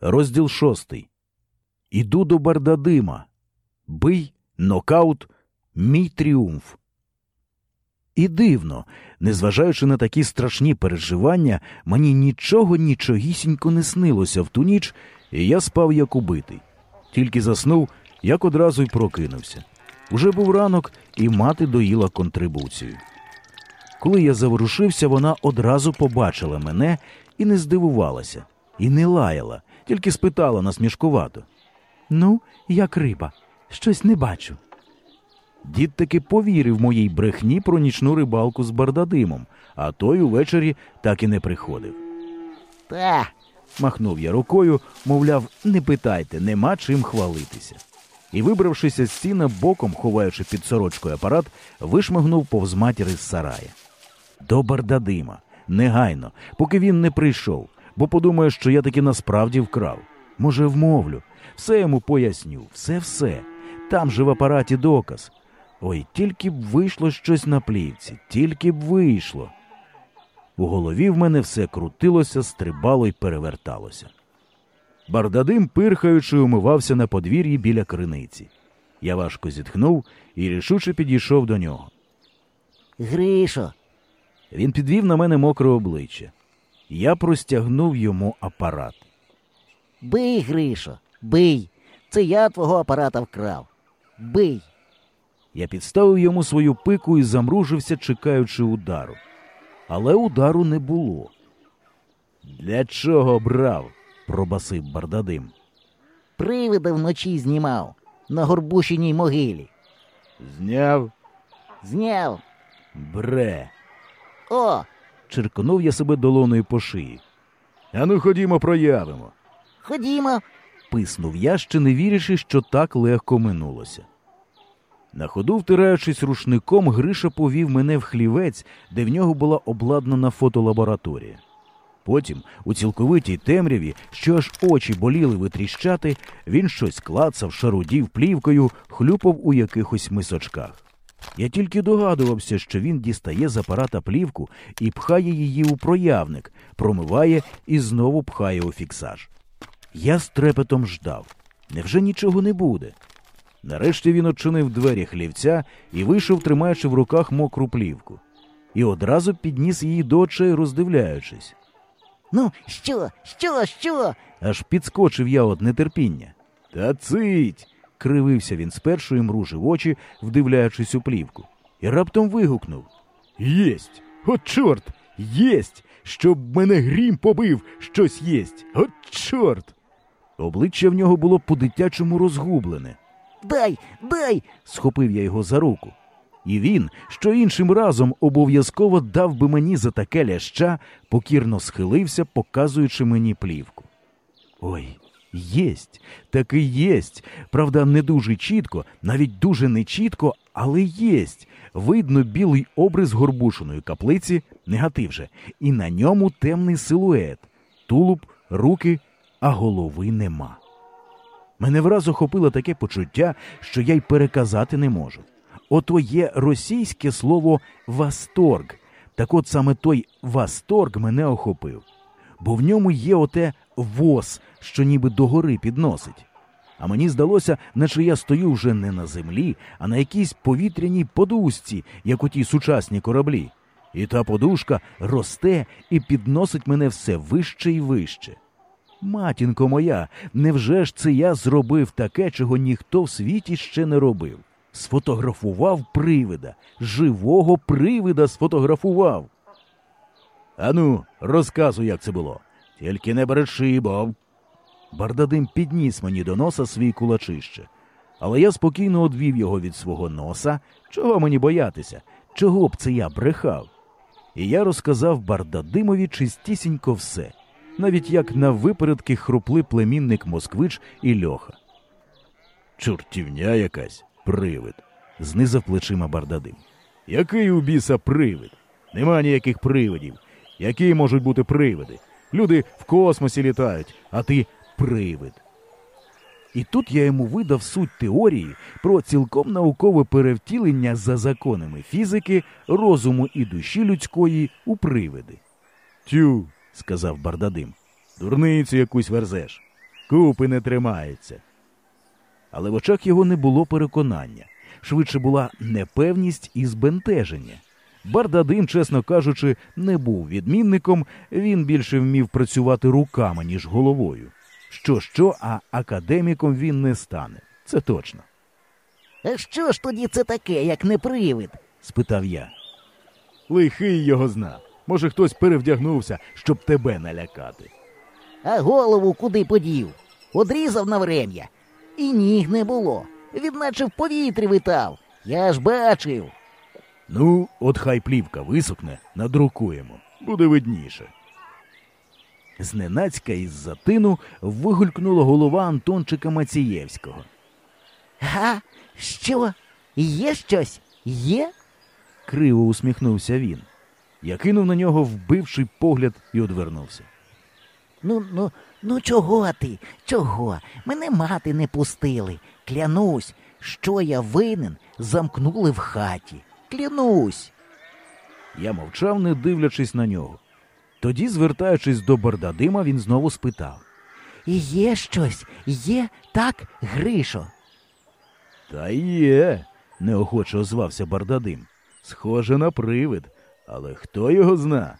Розділ шостий. Іду до Бардадима. Бий, нокаут, мій тріумф. І дивно, незважаючи на такі страшні переживання, мені нічого нічогісінько не снилося в ту ніч, і я спав як убитий. Тільки заснув, як одразу й прокинувся. Уже був ранок, і мати доїла контрибуцію. Коли я заворушився, вона одразу побачила мене і не здивувалася, і не лаяла, тільки спитала насмішкувато. Ну, як риба, щось не бачу. Дід таки повірив моїй брехні про нічну рибалку з бардадимом, а той увечері так і не приходив. Та, Махнув я рукою, мовляв, не питайте, нема чим хвалитися. І, вибравшися з сіна боком, ховаючи під сорочкою апарат, вишмагнув повз матіри з сарая. До Бардадима, негайно, поки він не прийшов, бо подумає, що я таки насправді вкрав. Може, вмовлю, все йому поясню, все-все. Там же в апараті доказ. Ой, тільки б вийшло щось на плівці, тільки б вийшло. У голові в мене все крутилося, стрибало й переверталося. Бардадим, пирхаючи, умивався на подвір'ї біля криниці. Я важко зітхнув і рішуче підійшов до нього. Гришо, Він підвів на мене мокре обличчя. Я простягнув йому апарат. бий, Гришо, бий. Це я твого апарата вкрав. Бий. Я підставив йому свою пику і замружився, чекаючи удару. Але удару не було. Для чого брав? пробасив Бардадим. Привида вночі знімав на горбущеній могилі. Зняв Зняв. бре. О, Черкнув я себе долоною по шиї. Ану, ходімо, проявимо. ходімо. Писнув я, ще не вірячи, що так легко минулося. На ходу, втираючись рушником, Гриша повів мене в хлівець, де в нього була обладнана фотолабораторія. Потім, у цілковитій темряві, що аж очі боліли витріщати, він щось клацав, шарудів плівкою, хлюпав у якихось мисочках. Я тільки догадувався, що він дістає з апарата плівку і пхає її у проявник, промиває і знову пхає у фіксаж. Я з трепетом ждав. Невже нічого не буде? Нарешті він очинив двері хлівця і вийшов, тримаючи в руках мокру плівку. І одразу підніс її до очей, роздивляючись. Ну, що, що, що? Аж підскочив я від нетерпіння. Та цить. Кривився він спершу і мружив очі, вдивляючись у плівку, і раптом вигукнув Єсть! От чорт! Єсть! Щоб мене грім побив, щось єсть! От чорт! Обличчя в нього було по-дитячому розгублене. Дай, дай. Схопив я його за руку. І він, що іншим разом обов'язково дав би мені за таке ляща, покірно схилився, показуючи мені плівку. Ой, єсть, таки єсть. Правда, не дуже чітко, навіть дуже нечітко, але єсть. Видно білий обрис горбушиної каплиці, негатив же, і на ньому темний силует, тулуб, руки, а голови нема. Мене враз охопило таке почуття, що я й переказати не можу. Ото є російське слово «васторг». Так от саме той «васторг» мене охопив. Бо в ньому є оте воз, що ніби догори підносить. А мені здалося, наче я стою вже не на землі, а на якійсь повітряній подушці, як у ті сучасні кораблі. І та подушка росте і підносить мене все вище і вище. Матінко моя, невже ж це я зробив таке, чого ніхто в світі ще не робив? Сфотографував привида, живого привида сфотографував. Ану, розказуй, як це було. Тільки не бреши, бо. Бардадим підніс мені до носа свій кулачище, але я спокійно одвів його від свого носа. Чого мені боятися? Чого б це я брехав? І я розказав Бардадимові чистісінько все, навіть як на випередки хрупли племінник Москвич і Льоха. Чортівня якась, привид, знизав плечима Бардадим. Який у біса привид? Нема ніяких привидів. Які можуть бути привиди? Люди в космосі літають, а ти привид. І тут я йому видав суть теорії про цілком наукове перевтілення за законами фізики, розуму і душі людської у привиди. Тю, сказав Бардадим, дурницю якусь верзеш. купи не тримається. Але в очах його не було переконання, швидше була непевність і збентеження. Бардадим, чесно кажучи, не був відмінником, він більше вмів працювати руками, ніж головою. Що, що, а академіком він не стане. Це точно. А що ж тоді це таке, як не привид? спитав я. Лихий його зна. Може, хтось перевдягнувся, щоб тебе налякати. А голову куди подів? Одрізав на врем'я. І ніг не було. Він наче в повітрі витав. Я ж бачив. Ну, от хай плівка висохне, надрукуємо. Буде видніше. Зненацька із затину вигулькнула голова Антончика Мацієвського. Га? Що? Є щось? Є? Криво усміхнувся він. Я кинув на нього вбивший погляд і одвернувся. Ну, ну, ну чого ти? Чого? Мене мати не пустили. Клянусь, що я винен, замкнули в хаті. Клянусь. Я мовчав, не дивлячись на нього. Тоді, звертаючись до Бардадима, він знову спитав. Є щось? Є так, Гришо? Та є, неохоче озвався Бардадим. Схоже на привид, але хто його зна?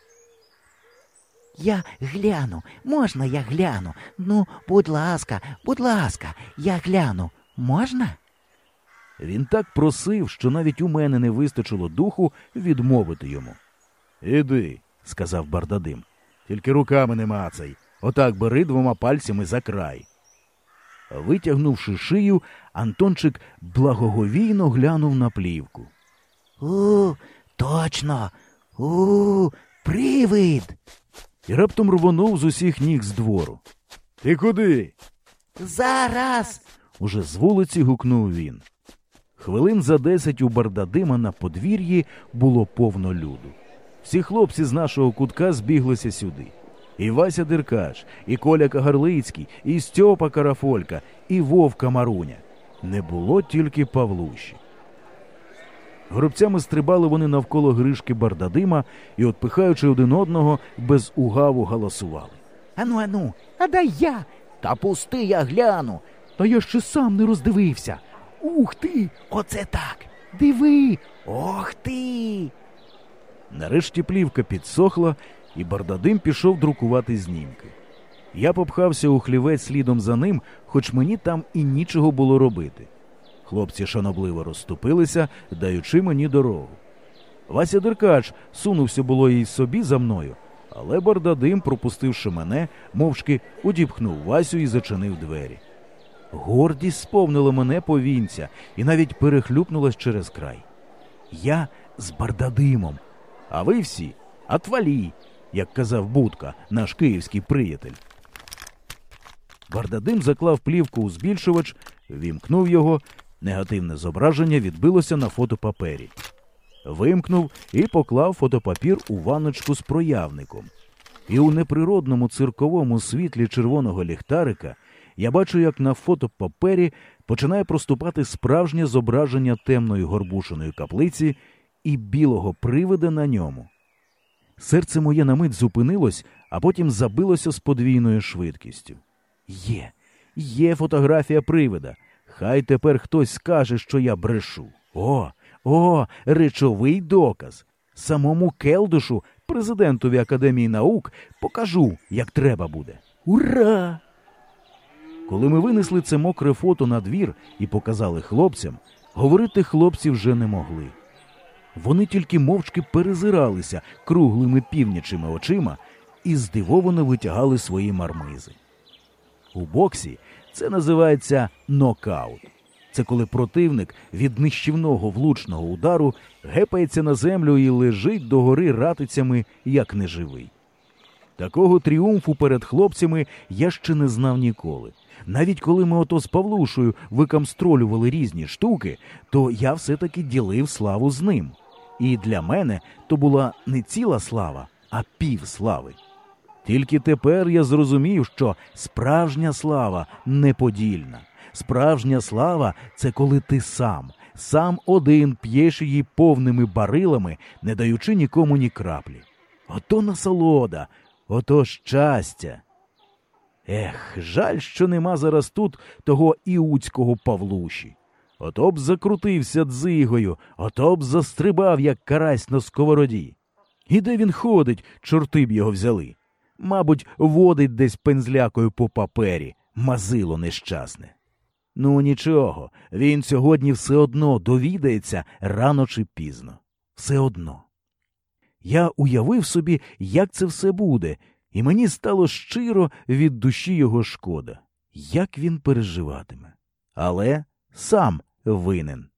Я гляну, можна я гляну? Ну, будь ласка, будь ласка, я гляну. Можна? Він так просив, що навіть у мене не вистачило духу відмовити йому. Іди, сказав Бардадим, тільки руками не мацай. Отак бери двома пальцями за край. Витягнувши шию, Антончик благоговійно глянув на плівку. У, точно. У, привид. І раптом рвонув з усіх ніг з двору. Ти куди? Зараз. Уже з вулиці гукнув він. Хвилин за десять у Бардадима на подвір'ї було повно люду. Всі хлопці з нашого кутка збіглися сюди. І Вася Деркач, і Коля Кагарлицький, і Стьопа Карафолька, і Вовка Маруня. Не було тільки Павлущі. Горобцями стрибали вони навколо гришки Бардадима і, отпихаючи один одного, без угаву галасували. Ану, ану, а дай я. Та пусти, я гляну. Та я ще сам не роздивився. Ух ти! Оце так. Диви. Ох ти. Нарешті плівка підсохла, і Бардадим пішов друкувати знімки. Я попхався у хлівець слідом за ним, хоч мені там і нічого було робити. Хлопці шанобливо розступилися, даючи мені дорогу. Вася Деркач сунувся було і собі за мною, але Бардадим, пропустивши мене, мовчки удіпхнув Васю і зачинив двері. Гордість сповнила мене повінця і навіть перехлюпнулась через край. Я з Бардадимом, а ви всі отвалі, як казав Будка, наш київський приятель. Бардадим заклав плівку у збільшувач, вімкнув його, негативне зображення відбилося на фотопапері. Вимкнув і поклав фотопапір у ванночку з проявником. І у неприродному цирковому світлі червоного ліхтарика я бачу, як на фотопапері починає проступати справжнє зображення темної горбушеної каплиці і білого привида на ньому. Серце моє на мить зупинилось, а потім забилося з подвійною швидкістю. Є, є фотографія привида. Хай тепер хтось скаже, що я брешу. О, о, речовий доказ. Самому Келдушу, президентові Академії наук, покажу, як треба буде. Ура! Коли ми винесли це мокре фото на двір і показали хлопцям, говорити хлопці вже не могли. Вони тільки мовчки перезиралися круглими півнячими очима і здивовано витягали свої мармизи. У боксі це називається нокаут. Це коли противник від нищівного влучного удару гепається на землю і лежить догори ратицями, як неживий. Такого тріумфу перед хлопцями я ще не знав ніколи. Навіть коли ми ото з Павлушою викамстролювали різні штуки, то я все-таки ділив славу з ним. І для мене то була не ціла слава, а пів слави. Тільки тепер я зрозумів, що справжня слава неподільна. Справжня слава це коли ти сам, сам один п'єш її повними барилами, не даючи нікому ні краплі. Ото насолода, ото щастя. Ех, жаль, що нема зараз тут того іуцького Павлуші. Ото б закрутився дзигою, ото б застрибав, як карась на сковороді. І де він ходить, чорти б його взяли. Мабуть, водить десь пензлякою по папері, мазило нещасне. Ну нічого, він сьогодні все одно довідається рано чи пізно. Все одно. Я уявив собі, як це все буде, і мені стало щиро від душі його шкода, як він переживатиме. Але сам винен.